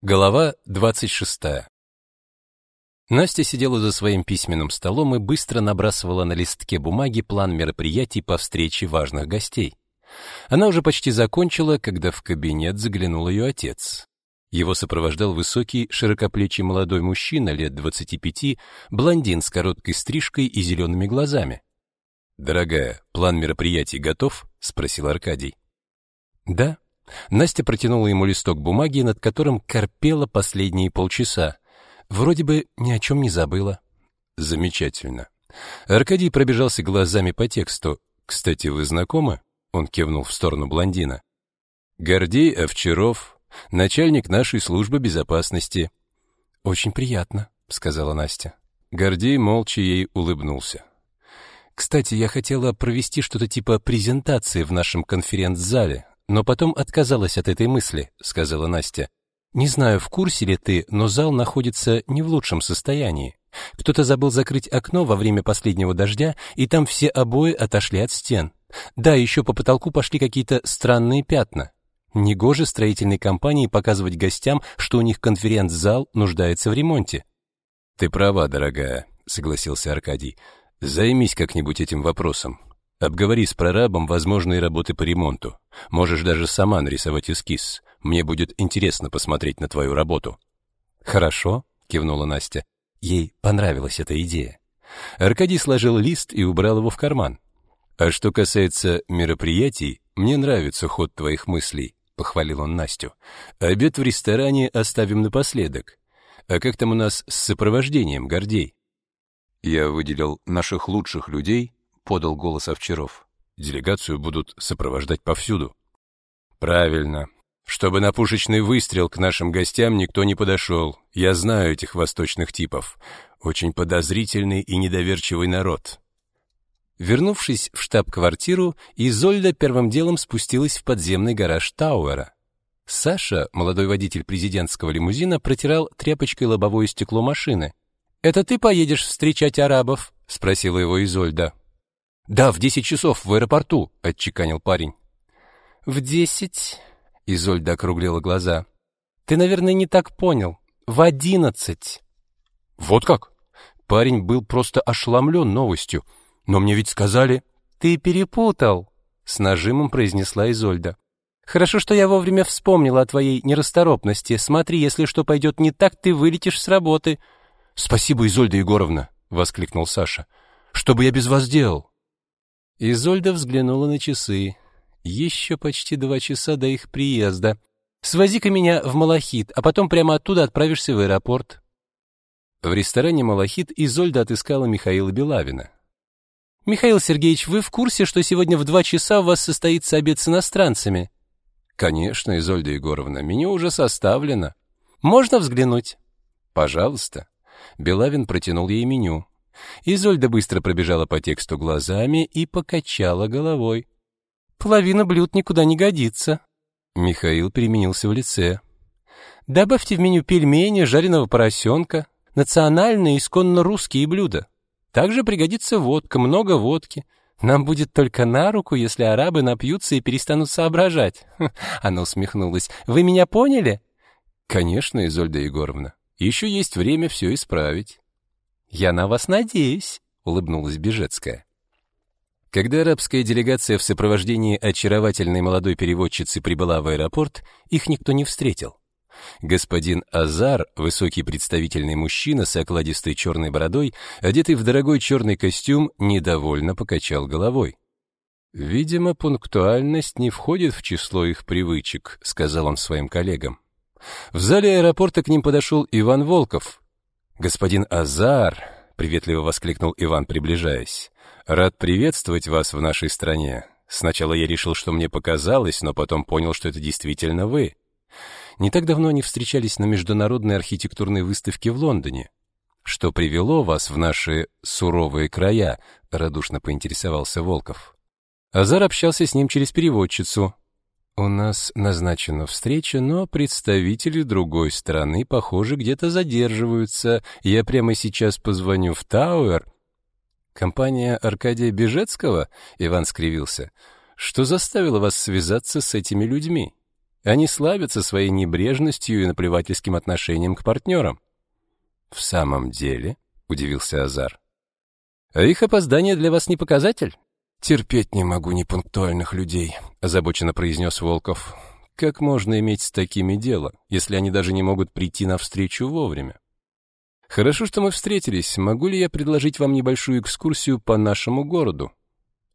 Глава 26. Настя сидела за своим письменным столом и быстро набрасывала на листке бумаги план мероприятий по встрече важных гостей. Она уже почти закончила, когда в кабинет заглянул ее отец. Его сопровождал высокий, широкоплечий молодой мужчина лет 25, блондин с короткой стрижкой и зелеными глазами. «Дорогая, план мероприятий готов?» — спросил Аркадий. «Да», Настя протянула ему листок бумаги, над которым корпела последние полчаса. Вроде бы ни о чем не забыла. Замечательно. Аркадий пробежался глазами по тексту. Кстати, вы знакомы? Он кивнул в сторону блондина. Гордей Овчаров, начальник нашей службы безопасности. Очень приятно, сказала Настя. Гордей молча ей улыбнулся. Кстати, я хотела провести что-то типа презентации в нашем конференц-зале но потом отказалась от этой мысли, сказала Настя. Не знаю, в курсе ли ты, но зал находится не в лучшем состоянии. Кто-то забыл закрыть окно во время последнего дождя, и там все обои отошли от стен. Да, еще по потолку пошли какие-то странные пятна. Негоже строительной компании показывать гостям, что у них конференц-зал нуждается в ремонте. Ты права, дорогая, согласился Аркадий. Займись как-нибудь этим вопросом. Обговори с прорабом возможные работы по ремонту. Можешь даже сама нарисовать эскиз. Мне будет интересно посмотреть на твою работу. Хорошо, кивнула Настя. Ей понравилась эта идея. Аркадий сложил лист и убрал его в карман. А что касается мероприятий, мне нравится ход твоих мыслей, похвалил он Настю. Обед в ресторане оставим напоследок. А как там у нас с сопровождением, Гордей? Я выделил наших лучших людей подал голос Овчаров. Делегацию будут сопровождать повсюду. Правильно. Чтобы на пушечный выстрел к нашим гостям никто не подошел. Я знаю этих восточных типов. Очень подозрительный и недоверчивый народ. Вернувшись в штаб-квартиру, Изольда первым делом спустилась в подземный гараж Тауэра. Саша, молодой водитель президентского лимузина, протирал тряпочкой лобовое стекло машины. «Это ты поедешь встречать арабов?» — спросила его Изольда. Да, в десять часов в аэропорту, отчеканил парень. В десять? Изольда округлила глаза. Ты, наверное, не так понял. В одиннадцать. Вот как? Парень был просто ошеломлен новостью. Но мне ведь сказали... Ты перепутал, с нажимом произнесла Изольда. Хорошо, что я вовремя вспомнила о твоей нерасторопности. Смотри, если что пойдет не так, ты вылетишь с работы. Спасибо, Изольда Егоровна, воскликнул Саша. Что бы я без вас делал? Изольда взглянула на часы. Еще почти два часа до их приезда. Свози-ка меня в Малахит, а потом прямо оттуда отправишься в аэропорт. В ресторане Малахит Изольда отыскала Михаила Белавина. Михаил Сергеевич, вы в курсе, что сегодня в два часа у вас состоится обед с иностранцами? Конечно, Изольда Егоровна, меню уже составлено. Можно взглянуть? Пожалуйста. Белавин протянул ей меню. Изольда быстро пробежала по тексту глазами и покачала головой. Половина блюд никуда не годится. Михаил переменился в лице. Добавьте в меню пельмени, жареного поросенка, национальные исконно русские блюда. Также пригодится водка, много водки. Нам будет только на руку, если арабы напьются и перестанут соображать. Она усмехнулась. Вы меня поняли? Конечно, Изольда Егоровна. Еще есть время все исправить. Я на вас надеюсь, улыбнулась Бежецкая. Когда арабская делегация в сопровождении очаровательной молодой переводчицы прибыла в аэропорт, их никто не встретил. Господин Азар, высокий представительный мужчина с окладистой черной бородой, одетый в дорогой черный костюм, недовольно покачал головой. Видимо, пунктуальность не входит в число их привычек, сказал он своим коллегам. В зале аэропорта к ним подошел Иван Волков, Господин Азар, приветливо воскликнул Иван, приближаясь. Рад приветствовать вас в нашей стране. Сначала я решил, что мне показалось, но потом понял, что это действительно вы. Не так давно они встречались на международной архитектурной выставке в Лондоне. Что привело вас в наши суровые края? радушно поинтересовался Волков. Азар общался с ним через переводчицу. У нас назначена встреча, но представители другой страны, похоже, где-то задерживаются. Я прямо сейчас позвоню в Тауэр. Компания Аркадия Бежецкого? Иван скривился. Что заставило вас связаться с этими людьми? Они славятся своей небрежностью и наплевательским отношением к партнерам. В самом деле, удивился Азар. А их опоздание для вас не показатель? Терпеть не могу непунктуальных людей, озабоченно произнес Волков. Как можно иметь с такими дело, если они даже не могут прийти на встречу вовремя? Хорошо, что мы встретились. Могу ли я предложить вам небольшую экскурсию по нашему городу?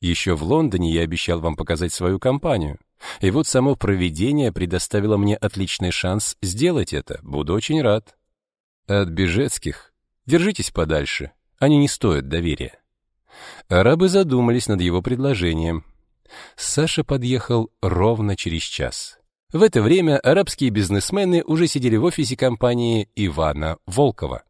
Еще в Лондоне я обещал вам показать свою компанию. И вот само провидение предоставило мне отличный шанс сделать это. Буду очень рад. От Бежецких держитесь подальше. Они не стоят доверия. Арабы задумались над его предложением. Саша подъехал ровно через час. В это время арабские бизнесмены уже сидели в офисе компании Ивана Волкова.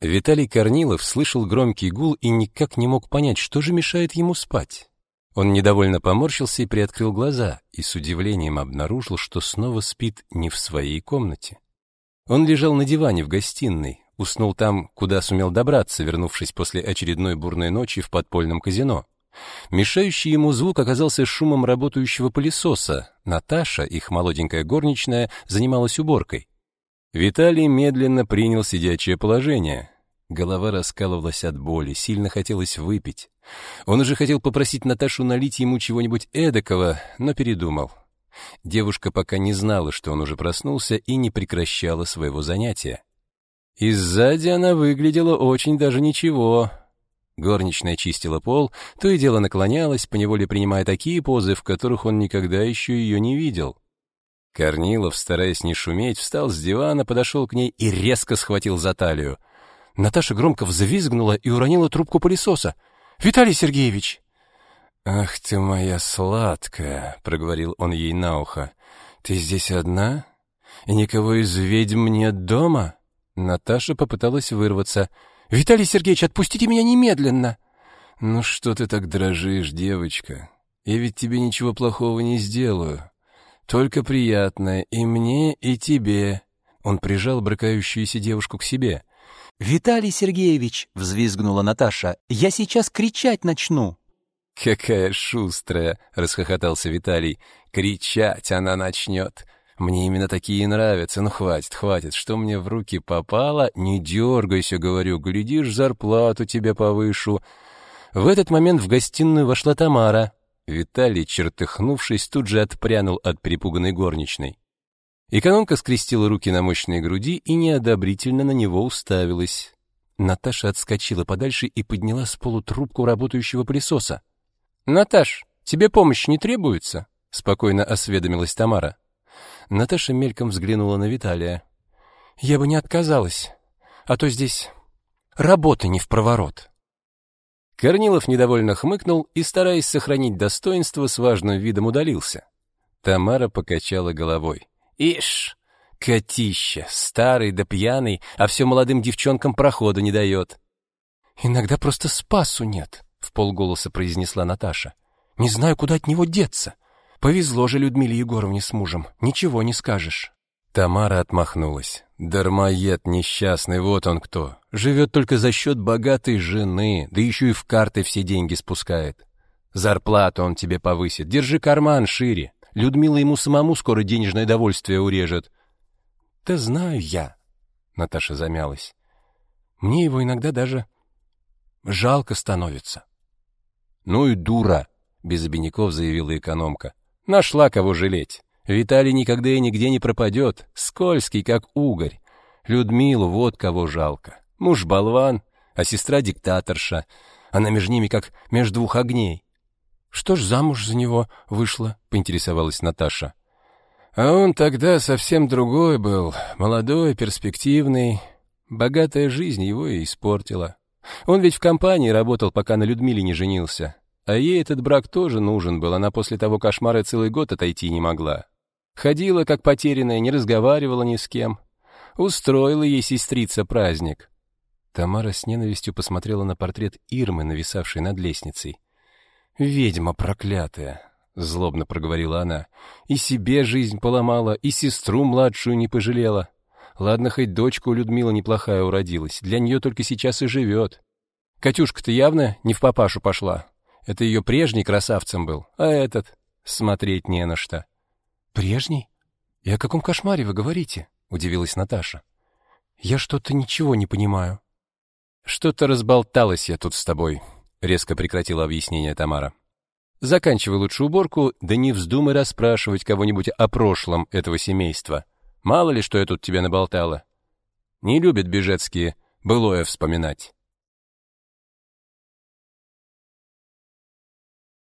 Виталий Корнилов слышал громкий гул и никак не мог понять, что же мешает ему спать. Он недовольно поморщился и приоткрыл глаза, и с удивлением обнаружил, что снова спит не в своей комнате. Он лежал на диване в гостиной, уснул там, куда сумел добраться, вернувшись после очередной бурной ночи в подпольном казино. Мешающий ему звук оказался шумом работающего пылесоса. Наташа, их молоденькая горничная, занималась уборкой. Виталий медленно принял сидячее положение. Голова раскалывалась от боли, сильно хотелось выпить. Он уже хотел попросить Наташу налить ему чего-нибудь эдакого, но передумал. Девушка пока не знала, что он уже проснулся и не прекращала своего занятия. И сзади она выглядела очень даже ничего. Горничная чистила пол, то и дело наклонялась, поневоле принимая такие позы, в которых он никогда еще ее не видел. Корнилов, стараясь не шуметь, встал с дивана, подошел к ней и резко схватил за талию — Наташа громко взвизгнула и уронила трубку пылесоса. «Виталий Сергеевич!» «Ах ты моя сладкая!» — проговорил он ей на ухо. «Ты здесь одна? И никого из ведьм нет дома?» Наташа попыталась вырваться. «Виталий Сергеевич, отпустите меня немедленно!» «Ну что ты так дрожишь, девочка? Я ведь тебе ничего плохого не сделаю. Только приятное и мне, и тебе». Он прижал брыкающуюся девушку к себе. «Виталий Сергеевич!» — взвизгнула Наташа. «Я сейчас кричать начну!» «Какая шустрая!» — расхохотался Виталий. «Кричать она начнет!» Мне именно такие нравятся. Ну, хватит, хватит. Что мне в руки попало? Не дергайся, говорю. Глядишь, зарплату тебе повышу. В этот момент в гостиную вошла Тамара. Виталий, чертыхнувшись, тут же отпрянул от перепуганной горничной. Экономка скрестила руки на мощной груди и неодобрительно на него уставилась. Наташа отскочила подальше и подняла с полу трубку работающего пылесоса. «Наташ, тебе помощь не требуется?» — спокойно осведомилась Тамара. Наташа мельком взглянула на Виталия. «Я бы не отказалась, а то здесь работа не в проворот». Корнилов недовольно хмыкнул и, стараясь сохранить достоинство, с важным видом удалился. Тамара покачала головой. Ишь, котища, старый да пьяный, а все молодым девчонкам прохода не дает. Иногда просто спасу нет, в полголоса произнесла Наташа. Не знаю, куда от него деться. Повезло же Людмиле Егоровне с мужем, ничего не скажешь. Тамара отмахнулась. Дармоед несчастный, вот он кто. Живет только за счет богатой жены, да еще и в карты все деньги спускает. Зарплату он тебе повысит, держи карман шире. Людмила ему самому скоро денежное довольствие урежет. Да знаю я, Наташа замялась. Мне его иногда даже жалко становится. Ну и дура, без обиняков заявила экономка. Нашла кого жалеть. Виталий никогда и нигде не пропадет, скользкий, как угорь. Людмилу вот кого жалко. Муж болван, а сестра диктаторша. Она между ними как между двух огней. Что ж замуж за него вышла, поинтересовалась Наташа. А он тогда совсем другой был, молодой, перспективный. Богатая жизнь его и испортила. Он ведь в компании работал, пока на Людмиле не женился. А ей этот брак тоже нужен был, она после того кошмара целый год отойти не могла. Ходила как потерянная, не разговаривала ни с кем. Устроила ей сестрица праздник. Тамара с ненавистью посмотрела на портрет Ирмы, нависавшей над лестницей. «Ведьма проклятая!» — злобно проговорила она. «И себе жизнь поломала, и сестру младшую не пожалела. Ладно, хоть дочка у Людмилы неплохая уродилась, для нее только сейчас и живет. Катюшка-то явно не в папашу пошла. Это ее прежний красавцем был, а этот смотреть не на что. Прежний? И о каком кошмаре вы говорите? удивилась Наташа. Я что-то ничего не понимаю. Что-то разболталась я тут с тобой, резко прекратила объяснение Тамара. Заканчивай лучше уборку, да не вздумай расспрашивать кого-нибудь о прошлом этого семейства. Мало ли, что я тут тебе наболтала. Не любят бежецкие былое вспоминать.